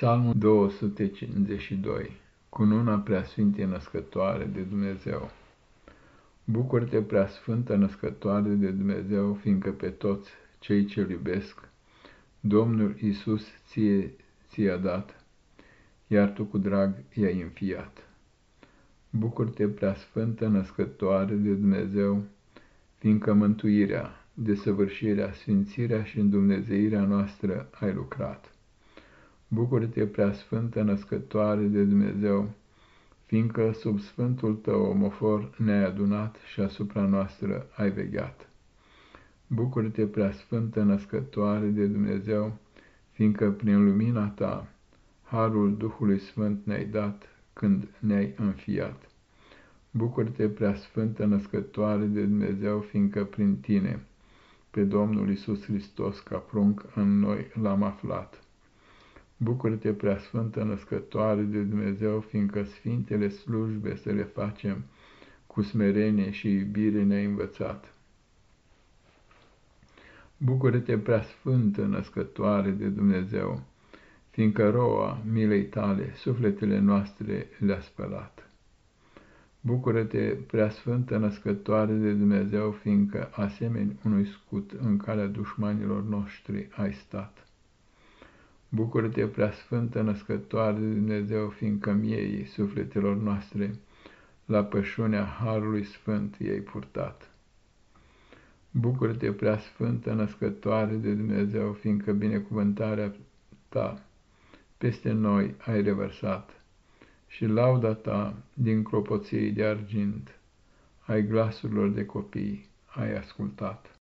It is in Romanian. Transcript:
Psalmul 252 Cununa preasfinte născătoare de Dumnezeu Bucur-te, preasfântă născătoare de Dumnezeu, fiindcă pe toți cei ce iubesc, Domnul Iisus ție ți-a dat, iar tu cu drag i-ai înfiat. Bucur-te, preasfântă născătoare de Dumnezeu, fiindcă mântuirea, desăvârșirea, sfințirea și îndumnezeirea noastră ai lucrat. Bucură-te, preasfântă născătoare de Dumnezeu, fiindcă sub sfântul tău omofor ne-ai adunat și asupra noastră ai vegheat. Bucură-te, preasfântă născătoare de Dumnezeu, fiindcă prin lumina ta harul Duhului Sfânt ne-ai dat când ne-ai înfiat. Bucură-te, preasfântă născătoare de Dumnezeu, fiindcă prin tine, pe Domnul Isus Hristos ca prunc în noi l-am aflat. Bucură-te, preasfântă născătoare de Dumnezeu, fiindcă sfintele slujbe să le facem cu smerenie și iubire ne-ai învățat. Bucură-te, preasfântă născătoare de Dumnezeu, fiindcă roa milei tale sufletele noastre le-a spălat. Bucură-te, preasfântă născătoare de Dumnezeu, fiindcă asemeni unui scut în calea dușmanilor noștri ai stat. Bucură-te, preasfântă născătoare de Dumnezeu, fiindcă miei sufletelor noastre la pășunea Harului Sfânt i-ai purtat. Bucură-te, preasfântă născătoare de Dumnezeu, fiindcă binecuvântarea ta peste noi ai revărsat și lauda ta din clopoței de argint ai glasurilor de copii ai ascultat.